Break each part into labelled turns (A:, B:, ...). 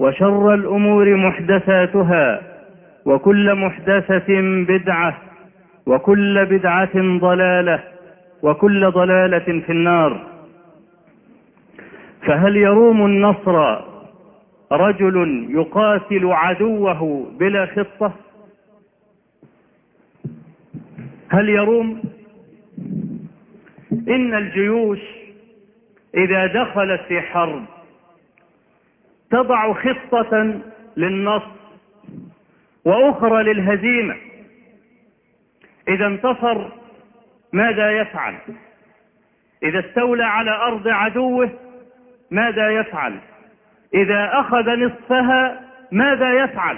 A: وشر الأمور محدثاتها وكل محدثة بدعة وكل بدعة ضلالة وكل ضلالة في النار. فهل يروم النصر رجل يقاتل عدوه بلا خطة؟ هل يروم؟ إن الجيوش إذا دخلت في حرب تضع خطة للنصر وأخرى للهزيمة. إذا انتصر ماذا يفعل؟ إذا استولى على أرض عدوه ماذا يفعل؟ إذا أخذ نصفها ماذا يفعل؟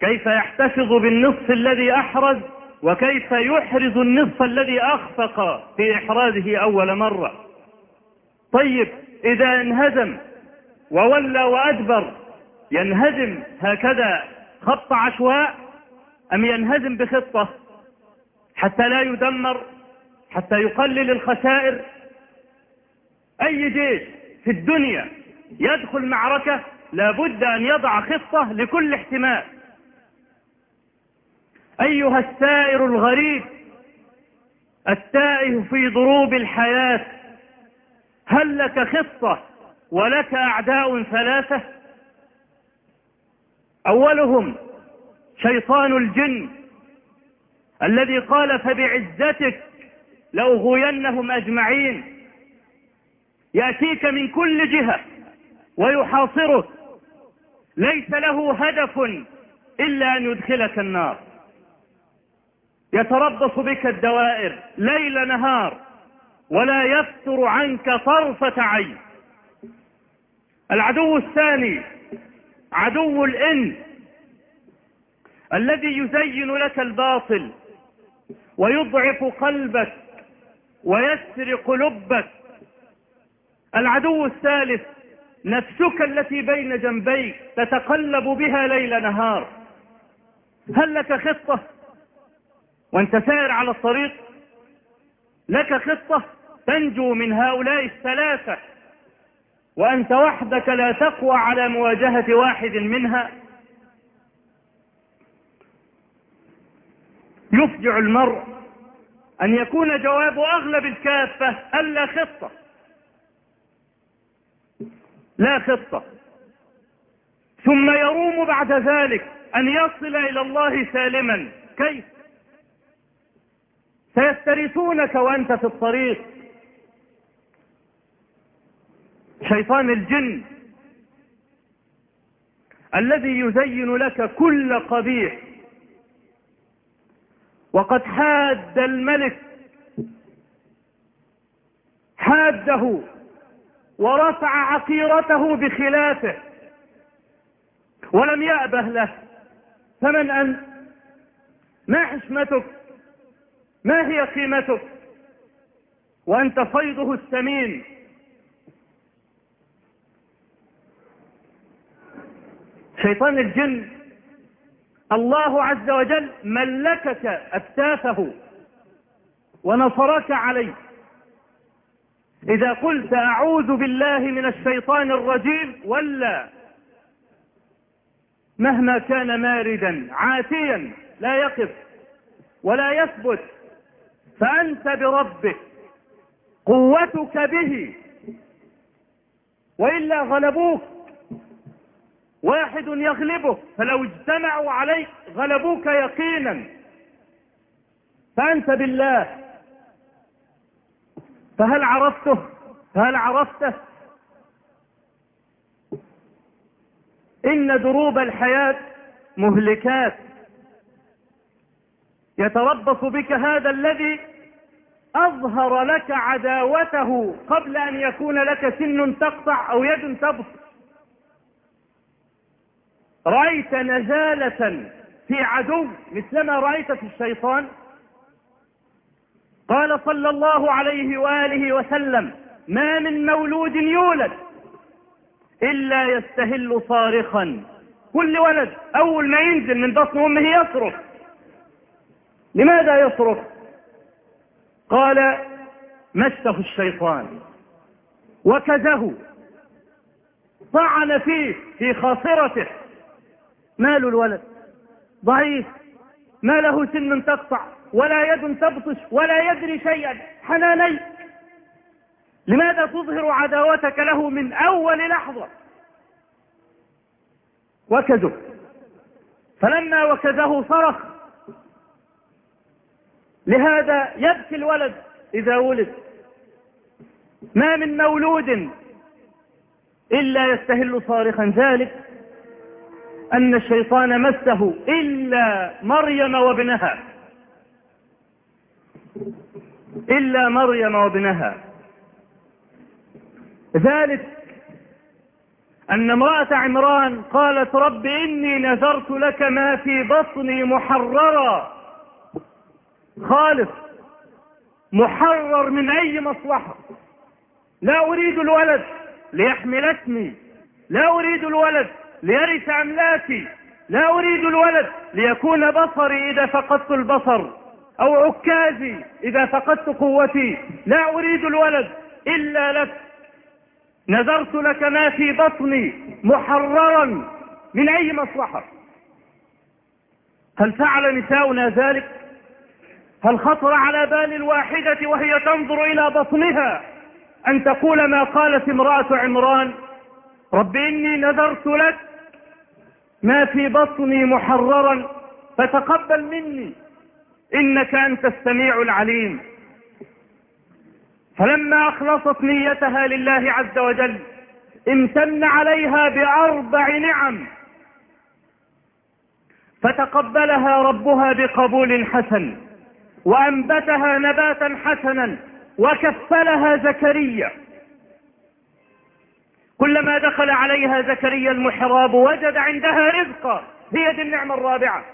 A: كيف يحتفظ بالنصف الذي أحرز؟ وكيف يحرز النصف الذي أخفق في إحرازه أول مرة؟ طيب إذا انهزم وولى وأدبر. ينهزم هكذا خط عشواء أم ينهزم بخطة حتى لا يدمر حتى يقلل الخسائر؟ أي جيش في الدنيا يدخل معركة لابد أن يضع خطة لكل احتمال؟ أيها السائر الغريب التائه في ضروب الحياة هل لك خطة ولك أعداء ثلاثة. أولهم شيطان الجن الذي قال فبعزتك لأغوينهم أجمعين. يأتيك من كل جهة ويحاصرك. ليس له هدف إلا أن يدخلك النار. يتربص بك الدوائر ليل نهار ولا يفتر عنك طرفة عين. العدو الثاني عدو الإنس الذي يزين لك الباطل ويضعف قلبك ويسرق لبك. العدو الثالث نفسك التي بين جنبيك تتقلب بها ليل نهار. هل لك خطة؟ وانت سائر على الطريق لك خطة تنجو من هؤلاء الثلاثة. وأنت وحدك لا تقوى على مواجهة واحد منها. يفجع المرء أن يكون جواب أغلب الكافة ألا خطة. لا خطة. ثم يروم بعد ذلك أن يصل إلى الله سالما. كيف؟ سيفترسونك وأنت في الطريق. شيطان الجن الذي يزين لك كل قبيح. وقد حاد الملك حاده ورفع عقيرته بخلافه ولم يأبه له. فمن أنت؟ ما حشمتك ما هي قيمتك؟ وأنت فيضه الثمين شيطان الجن. الله عز وجل ملكك أكتافه ونصرك عليه. إذا قلت أعوذ بالله من الشيطان الرجيم ولا. مهما كان ماردا عاتيا لا يقف ولا يثبت فأنت بربك قوتك به. وإلا غلبوك. واحد يغلبك فلو اجتمعوا عليك غلبوك يقينا. فأنت بالله. فهل عرفته؟ فهل عرفته؟ إن دروب الحياة مهلكات. يتربص بك هذا الذي أظهر لك عداوته قبل أن يكون لك سن تقطع أو يد تبصر رأيت نزالة في عدو مثلما رأيت في الشيطان. قال صلى الله عليه وآله وسلم ما من مولود يولد إلا يستهل صارخا. كل ولد أول ما ينزل من بطن أمه يصرخ. لماذا يصرخ؟ قال مسه الشيطان. وكزه. طعن فيه في خاصرته. مال الولد. ضعيف. ما له سن تقطع ولا يد تبطش ولا يدري شيئا. حناني. لماذا تظهر عداوتك له من أول لحظة؟ وكزه. فلما وكزه صرخ. لهذا يبكي الولد إذا ولد. ما من مولود إلا يستهل صارخا ذلك. أن الشيطان مسه إلا مريم وابنها. إلا مريم وابنها. ذلك أن امرأة عمران قالت رب إني نذرت لك ما في بطني محررا. خالص. محرر من أي مصلحة. لا أريد الولد ليحمل اسمي لا أريد الولد ليرث املاكي لا أريد الولد ليكون بصري إذا فقدت البصر أو عكازي إذا فقدت قوتي لا أريد الولد إلا لك. نذرت لك ما في بطني محررا من أي مصلحة. هل فعل نساؤنا ذلك؟ هل خطر على بال الواحدة وهي تنظر إلى بطنها أن تقول ما قالت امرأة عمران؟ رب إني نذرت لك ما في بطني محررا فتقبل مني. إنك أنت السميع العليم. فلما أخلصت نيتها لله عز وجل امتن عليها بأربع نعم. فتقبلها ربها بقبول حسن وأنبتها نباتا حسنا وكفلها زكريا. كلما دخل عليها زكريا المحراب وجد عندها رزقا هي دي النعمة الرابعة.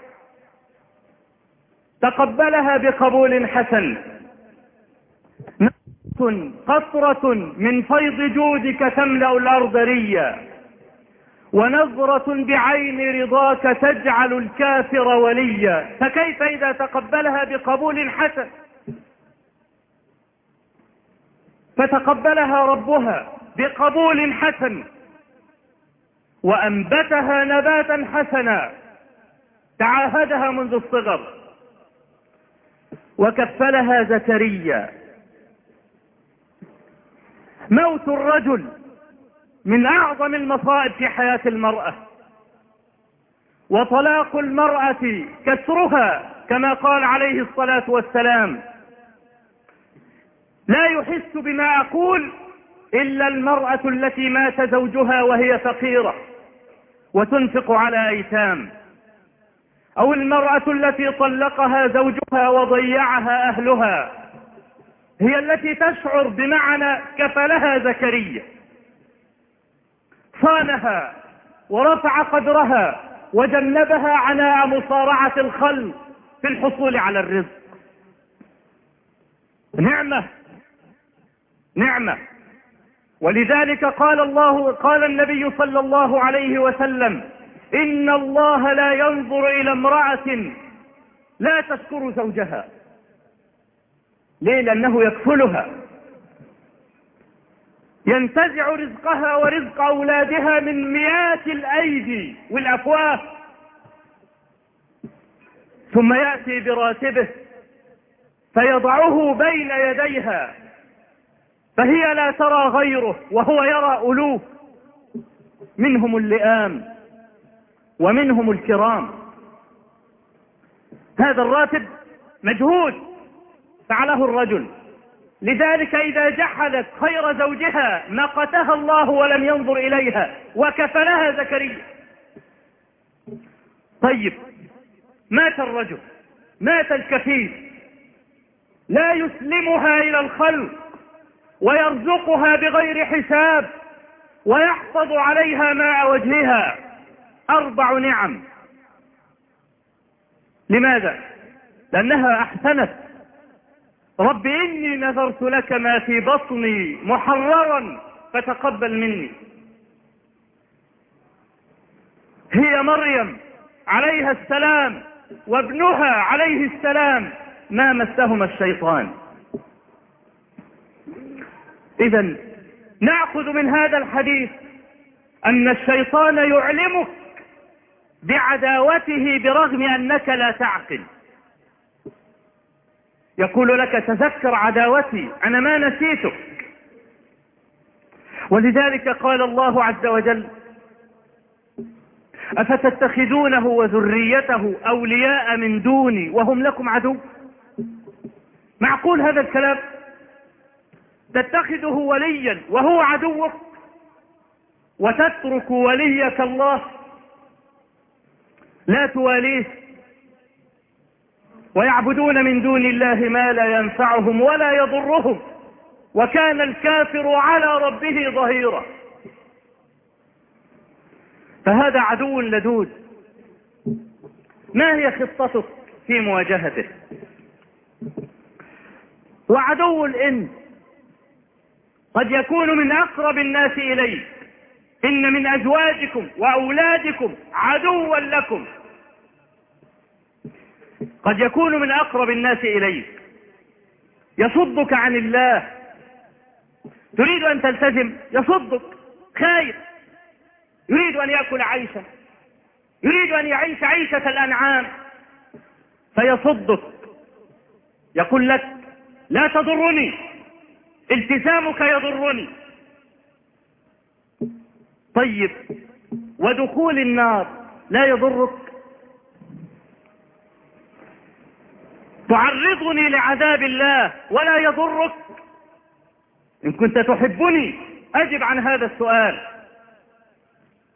A: تقبلها بقبول حسن. قطرة من فيض جودك تملأ الأرض ريا. ونظرة بعين رضاك تجعل الكافر وليا. فكيف إذا تقبلها بقبول حسن؟ فتقبلها ربها. بقبول حسن وأنبتها نباتا حسنا تعاهدها منذ الصغر وكفلها زكريا. موت الرجل من أعظم المصائب في حياة المرأة وطلاق المرأة كسرها كما قال عليه الصلاة والسلام. لا يحس بما أقول إلا المرأة التي مات زوجها وهي فقيرة وتنفق على أيتام. أو المرأة التي طلقها زوجها وضيعها أهلها. هي التي تشعر بمعنى كفلها زكريا. صانها ورفع قدرها وجنبها عناء مصارعة الخلق في الحصول على الرزق. نعمة. نعمة. ولذلك قال الله قال النبي صلى الله عليه وسلم إن الله لا ينظر إلى امرأة لا تشكر زوجها ليه؟ لأنه يكفلها. ينتزع رزقها ورزق أولادها من مئات الأيدي والأفواه ثم يأتي براتبه فيضعه بين يديها. فهي لا ترى غيره وهو يرى ألوف منهم اللئام ومنهم الكرام. هذا الراتب مجهود فعله الرجل. لذلك إذا جحدت خير زوجها نقتها الله ولم ينظر إليها وكفلها زكريا. طيب مات الرجل مات الكفيل. لا يسلمها إلى الخلق. ويرزقها بغير حساب ويحفظ عليها ماء وجهها. أربع نعم. لماذا؟ لأنها أحسنت. رب إني نذرت لك ما في بطني محررا فتقبل مني. هي مريم عليها السلام وابنها عليه السلام ما مسهما الشيطان. اذا نأخذ من هذا الحديث أن الشيطان يعلمك بعداوته برغم أنك لا تعقل. يقول لك تذكر عداوتي أنا ما نسيتك. ولذلك قال الله عز وجل أفتتخذونه وذريته أولياء من دوني وهم لكم عدو؟ معقول هذا الكلام؟ تتخذه وليا وهو عدوك وتترك وليك الله لا تواليه ويعبدون من دون الله ما لا ينفعهم ولا يضرهم وكان الكافر على ربه ظهيرا. فهذا عدو لدود. ما هي خطتك في مواجهته؟ وعدو الإنس. قد يكون من أقرب الناس إليك. إن من أزواجكم وأولادكم عدوا لكم. قد يكون من أقرب الناس إليك. يصدك عن الله. تريد أن تلتزم؟ يصدك. خايف. يريد أن يأكل عيشة. يريد أن يعيش عيشة الأنعام. فيصدك. يقول لك لا تضرني. التزامك يضرني. طيب ودخول النار لا يضرك؟ تعرضني لعذاب الله ولا يضرك؟ إن كنت تحبني أجب عن هذا السؤال.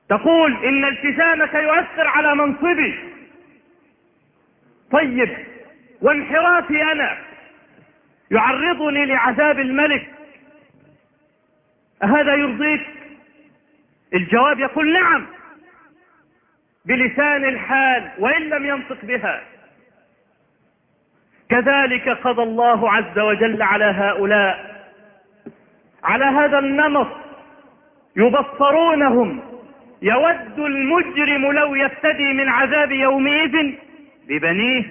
A: تقول إن التزامك يؤثر على منصبي. طيب وانحرافي أنا يعرضني لعذاب الملك. أهذا يرضيك؟ الجواب يقول نعم. بلسان الحال وإن لم ينطق بها. كذلك قضى الله عز وجل على هؤلاء. على هذا النمط يبصرونهم. يود المجرم لو يفتدي من عذاب يومئذ ببنيه.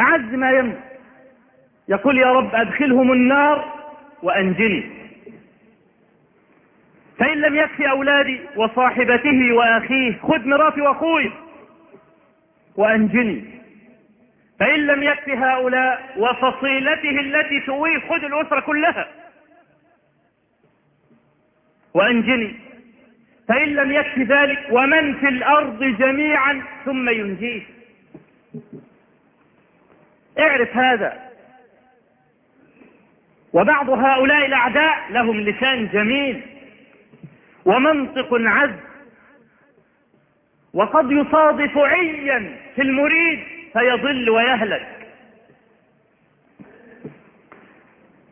A: أعز ما يملك يقول يا رب أدخلهم النار وأنجني. فإن لم يكفي أولادي وصاحبته وأخيه خذ مراتي وأخوي وأنجني. فإن لم يكفي هؤلاء وفصيلته التي تؤويه خذ الأسرة كلها وأنجني. فإن لم يكفي ذلك ومن في الأرض جميعا ثم ينجيه. اعرف هذا. وبعض هؤلاء الأعداء لهم لسان جميل ومنطق عذب وقد يصادف عيا في المريد فيضل ويهلك.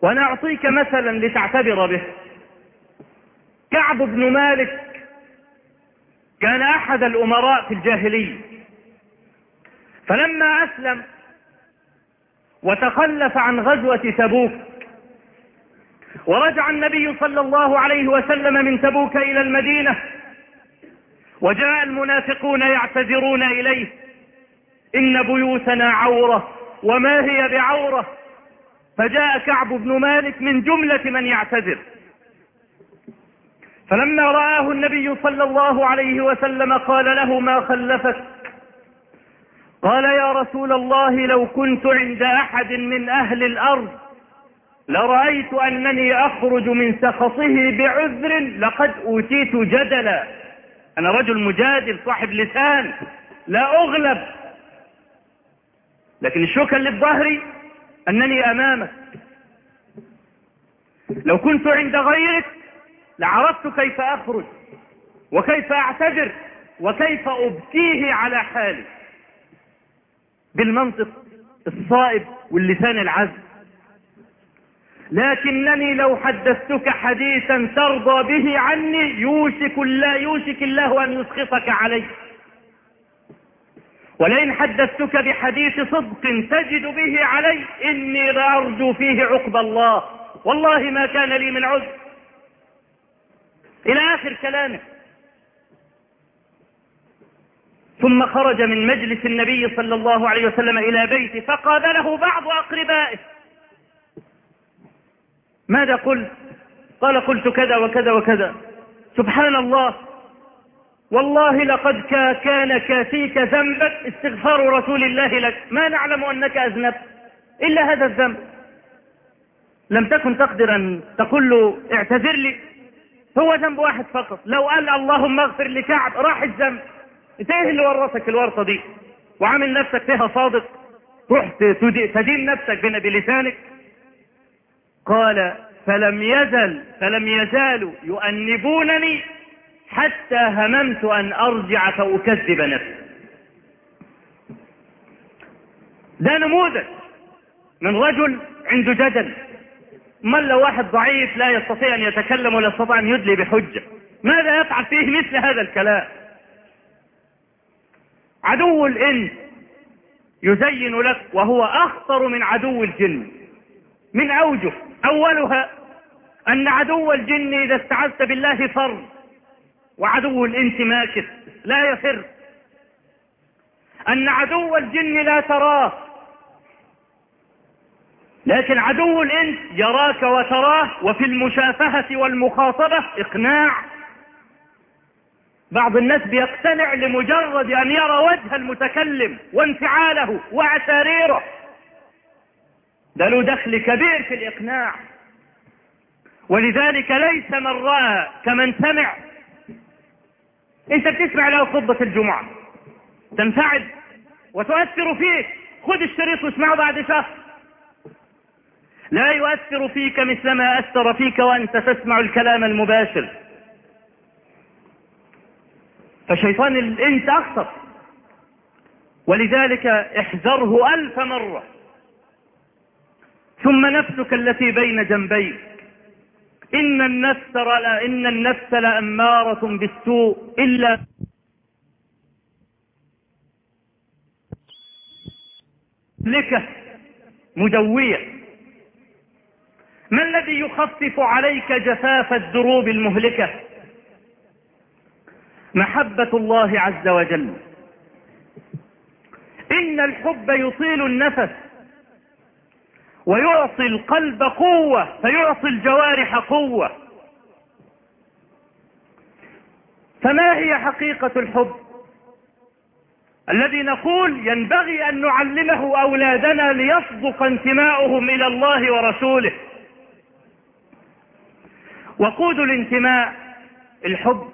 A: وأنا أعطيك مثلا لتعتبر به. كعب بن مالك كان أحد الأمراء في الجاهلية. فلما أسلم وتخلف عن غزوة تبوك ورجع النبي صلى الله عليه وسلم من تبوك إلى المدينة وجاء المنافقون يعتذرون إليه إن بيوتنا عورة وما هي بعورة؟ فجاء كعب بن مالك من جملة من يعتذر. فلما رآه النبي صلى الله عليه وسلم قال له ما خلفك؟ قال يا رسول الله لو كنت عند أحد من أهل الأرض لرأيت أنني أخرج من سخطه بعذر لقد أوتيت جدلا. أنا رجل مجادل صاحب لسان لا أغلب. لكن الشوكة اللي أنني أمامك. لو كنت عند غيرك لعرفت كيف أخرج وكيف أعتذر وكيف أبكيه على حالي. بالمنطق الصائب واللسان العذب. لكنني لو حدثتك حديثا ترضى به عني يوشك لا يوشك الله أن يسخطك عليه. ولئن حدثتك بحديث صدق تجد به علي إني لأرجو فيه عقب الله. والله ما كان لي من عذر. إلى آخر كلامه. ثم خرج من مجلس النبي صلى الله عليه وسلم إلى بيته فقابله بعض أقربائه. ماذا قلت؟ قال قلت كذا وكذا وكذا. سبحان الله. والله لقد كان كافيك ذنبك استغفار رسول الله لك. ما نعلم أنك أذنبت إلا هذا الذنب. لم تكن تقدر أن تقول له اعتذر لي. هو ذنب واحد فقط. لو قال اللهم اغفر لكعب راح الذنب. انت إيه اللي ورثك الورطة دي. وعامل نفسك فيها صادق. رحت تدين نفسك بلسانك قال فلم يزل فلم يزالوا يؤنبونني حتى هممت أن أرجع فأكذب نفسي. ده نموذج من رجل عنده جدل. من لو واحد ضعيف لا يستطيع أن يتكلم ولا يستطيع أن يدلي بحجة. ماذا يفعل فيه مثل هذا الكلام؟ عدو الإنس يزين لك وهو أخطر من عدو الجن من أوجه. أولها أن عدو الجن إذا استعذت بالله فر وعدو الإنس ماكث لا يفر. أن عدو الجن لا تراه لكن عدو الإنس يراك وتراه وفي المشافهة والمخاطبة إقناع. بعض الناس بيقتنع لمجرد أن يرى وجه المتكلم وانفعاله وعساريره ده له دخل كبير في الإقناع. ولذلك ليس من رأى كمن سمع. انت بتسمع له خطبة الجمعة. تنفعل وتؤثر فيك. خذ الشريط واسمعه بعد شهر. لا يؤثر فيك مثلما أثر فيك وأنت تسمع الكلام المباشر. فشيطان الإنس أخطر. ولذلك احذره ألف مرة. ثم نفسك التي بين جنبيك. إن النفس لا إن النفس لأمارة بالسوء إلا لك مدوية ما الذي يخفف عليك جفاف الدروب المهلكة؟ محبة الله عز وجل. إن الحب يطيل النفس ويعطي القلب قوة فيعطي الجوارح قوة. فما هي حقيقة الحب؟ الذي نقول ينبغي أن نعلمه أولادنا ليصدق انتماؤهم إلى الله ورسوله. وقود الانتماء الحب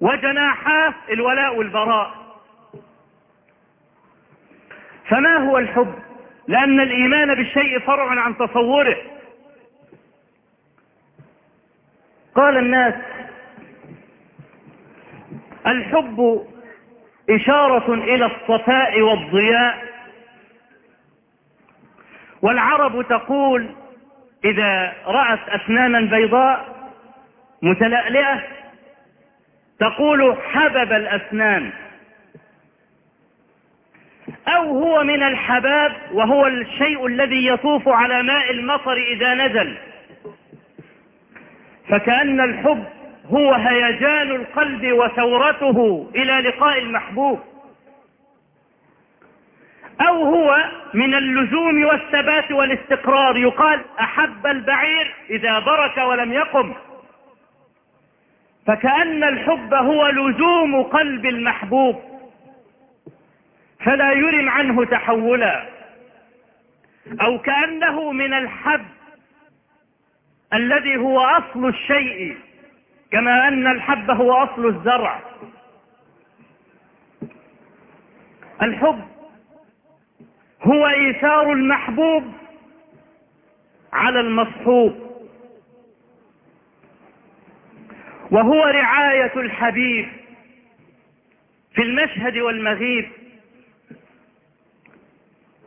A: وجناحاه الولاء والبراء. فما هو الحب؟ لأن الإيمان بالشيء فرع عن تصوره. قال الناس الحب إشارة إلى الصفاء والضياء. والعرب تقول إذا رأت أسنانا بيضاء متلألئة تقول حبب الأسنان. أو هو من الحباب وهو الشيء الذي يطوف على ماء المطر إذا نزل. فكأن الحب هو هيجان القلب وثورته إلى لقاء المحبوب. أو هو من اللزوم والثبات والاستقرار. يقال أحب البعير إذا برك ولم يقم. فكأن الحب هو لزوم قلب المحبوب. فلا يرم عنه تحولا. أو كأنه من الحب الذي هو أصل الشيء كما أن الحب هو أصل الزرع. الحب هو إيثار المحبوب على المصحوب. وهو رعاية الحبيب في المشهد والمغيب.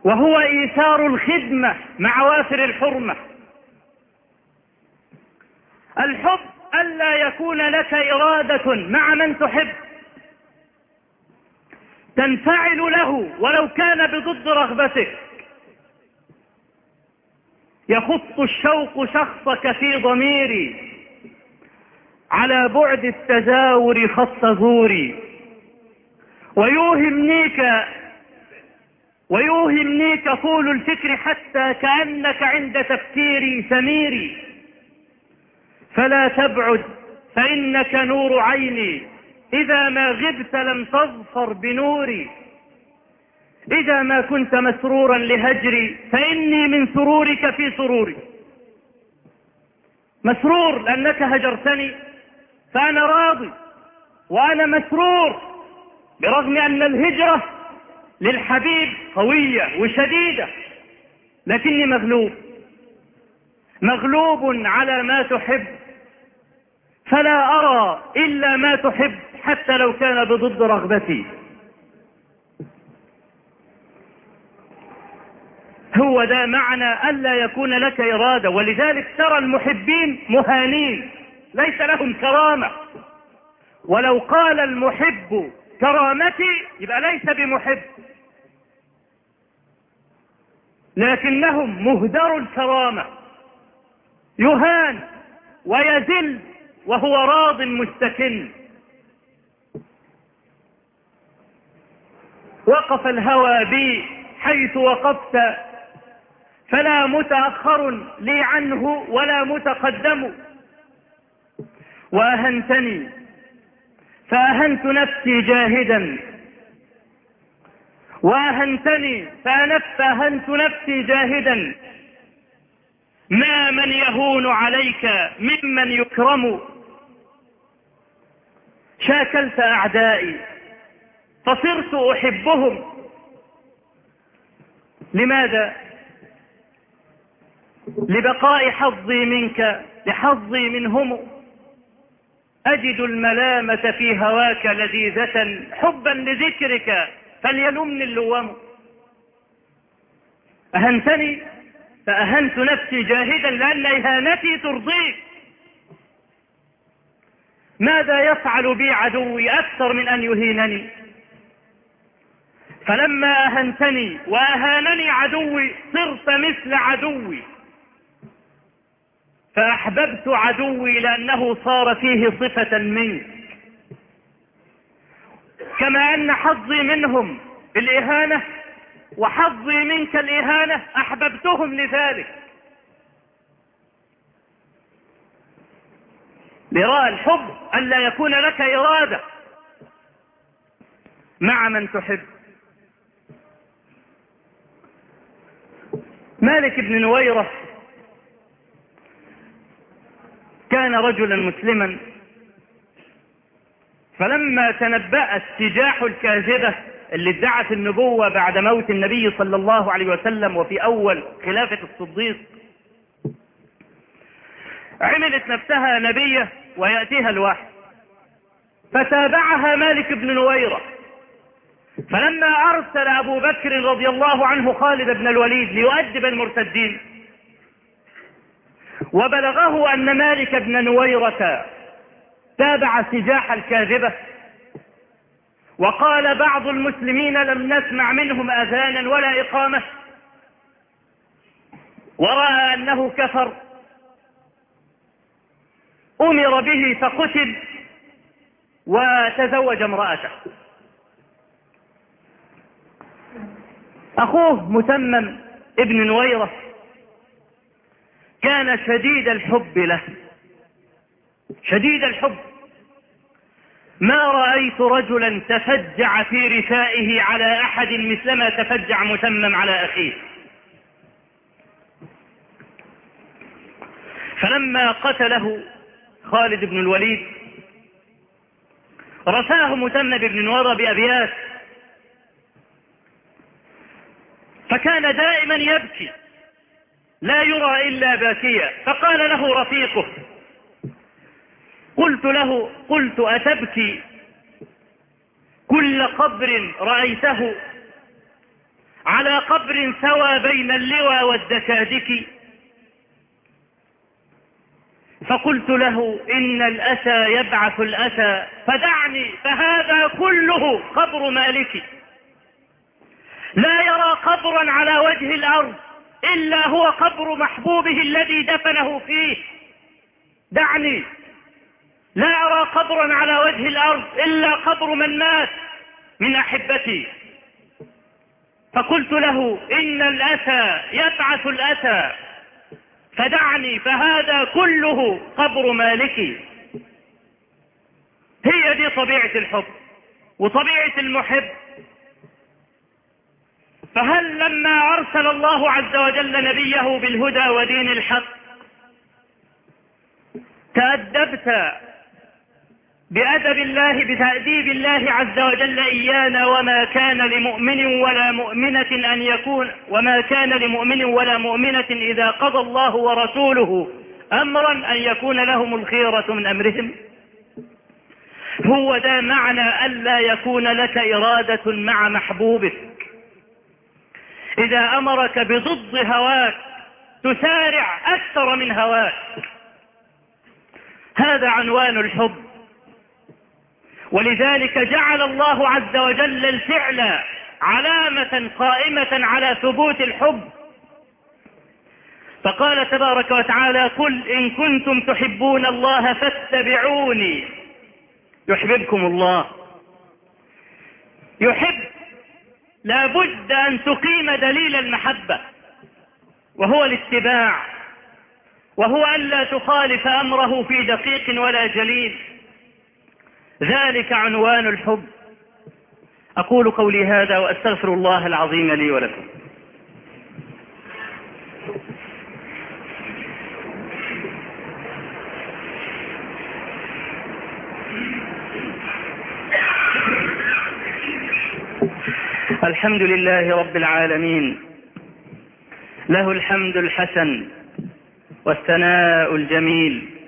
A: وهو إيثار الخدمة مع وافر الحرمة. الحب ألا يكون لك إرادة مع من تحب. تنفعل له ولو كان بضد رغبتك. يخط الشوق شخصك في ضميري. على بعد التزاور خط زوري. ويوهمنيك ويوهمنيك طول الفكر حتى كأنك عند تفكيري سميري فلا تبعد فإنك نور عيني. إذا ما غبت لم تظفر بنوري. إذا ما كنت مسرورا لهجري فإني من سرورك في سروري. مسرور لأنك هجرتني فأنا راضي. وأنا مسرور برغم أن الهجرة للحبيب قوية وشديدة لكني مغلوب. مغلوب على ما تحب. فلا أرى إلا ما تحب حتى لو كان بضد رغبتي. هو ده معنى ألا يكون لك إرادة ولذلك ترى المحبين مهانين. ليس لهم كرامة. ولو قال المحب كرامتي يبقى ليس بمحب. لكنهم مهدر الكرامة. يهان ويذل وهو راض مستكن. وقف الهوى بي حيث وقفت فلا متأخر لي عنه ولا متقدم. وأهنتني فأهنت نفسي جاهدا. وأهنتني فأهنت نفسي جاهدا. ما من يهون عليك ممن يكرم. شاكلت أعدائي فصرت أحبهم. لماذا؟ لبقاء حظي منك لحظي منهم. أجد الملامة في هواك لذيذة حبا لذكرك. فليلمني اللوام. أهنتني؟ فأهنت نفسي جاهدا لأن إهانتي ترضيك ماذا يفعل بي عدوي أكثر من أن يهينني؟ فلما أهنتني وأهانني عدوي صرت مثل عدوي. فأحببت عدوي لأنه صار فيه صفة منك كما أن حظي منهم الإهانة وحظي منك الإهانة أحببتهم لذلك. لراء الحب ألا يكون لك إرادة مع من تحب. مالك بن نويرة كان رجلا مسلما. فلما تنبأت سجاح الكاذبة اللي ادعت النبوة بعد موت النبي صلى الله عليه وسلم وفي أول خلافة الصديق عملت نفسها نبية ويأتيها الوحي. فتابعها مالك بن نويرة. فلما أرسل أبو بكر رضي الله عنه خالد بن الوليد ليؤدب المرتدين وبلغه أن مالك بن نويرة تابع سجاح الكاذبة. وقال بعض المسلمين لم نسمع منهم أذانا ولا إقامة. ورأى أنه كفر. أمر به فقتل وتزوج امرأته. أخوه متمم ابن نويرة كان شديد الحب له. شديد الحب. ما رأيت رجلا تفجع في رثائه على أحد مثلما تفجع متمم على أخيه. فلما قتله خالد بن الوليد رثاه متمم بن نورة بأبيات فكان دائما يبكي لا يرى إلا باكيا. فقال له رفيقه قلت له قلت أتبكي. كل قبر رأيته. على قبر سوى بين اللوى والدكادك. فقلت له إن الأسى يبعث الأسى فدعني فهذا كله قبر مالكي لا يرى قبرا على وجه الأرض إلا هو قبر محبوبه الذي دفنه فيه. دعني. لا أرى قبرا على وجه الأرض إلا قبر من مات من أحبتي. فقلت له إن الأسى يبعث الأسى فدعني فهذا كله قبر مالكي. هي دي طبيعة الحب وطبيعة المحب. فهل لما أرسل الله عز وجل نبيه بالهدى ودين الحق تأدبت بأدب الله بتأديب الله عز وجل إيانا وما كان لمؤمن ولا مؤمنة أن يكون وما كان لمؤمن ولا مؤمنة إذا قضى الله ورسوله أمرا أن يكون لهم الخيرة من أمرهم. هو ده معنى ألا يكون لك إرادة مع محبوبك. إذا أمرك بضد هواك تسارع أكثر من هواك. هذا عنوان الحب. ولذلك جعل الله عز وجل الفعل علامة قائمة على ثبوت الحب. فقال تبارك وتعالى قل إن كنتم تحبون الله فاتبعوني. يحببكم الله. يحب. لابد أن تقيم دليل المحبة. وهو الاتباع. وهو ألا تخالف أمره في دقيق ولا جليل. ذلك عنوان الحب. أقول قولي هذا وأستغفر الله العظيم لي ولكم. الحمد لله رب العالمين. له الحمد الحسن والثناء الجميل.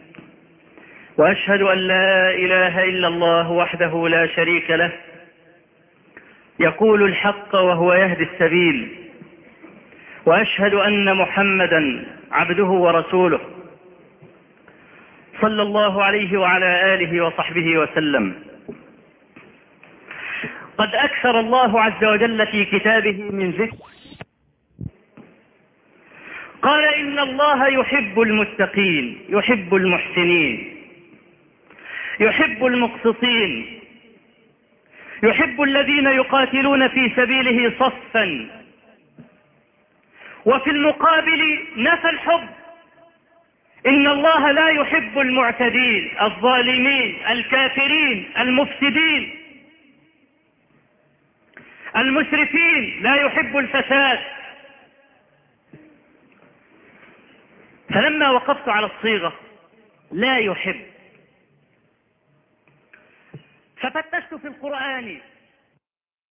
A: وأشهد أن لا إله إلا الله وحده لا شريك له. يقول الحق وهو يهدي السبيل. وأشهد أن محمدا عبده ورسوله. صلى الله عليه وعلى آله وصحبه وسلم. قد أكثر الله عز وجل في كتابه من ذكر. قال إن الله يحب المتقين يحب المحسنين. يحب المقسطين يحب الذين يقاتلون في سبيله صفا. وفي المقابل نفى الحب. إن الله لا يحب المعتدين الظالمين الكافرين المفسدين. المسرفين لا يحب الفساد. فلما وقفت على الصيغة لا يحب. ففتشت في القرآن.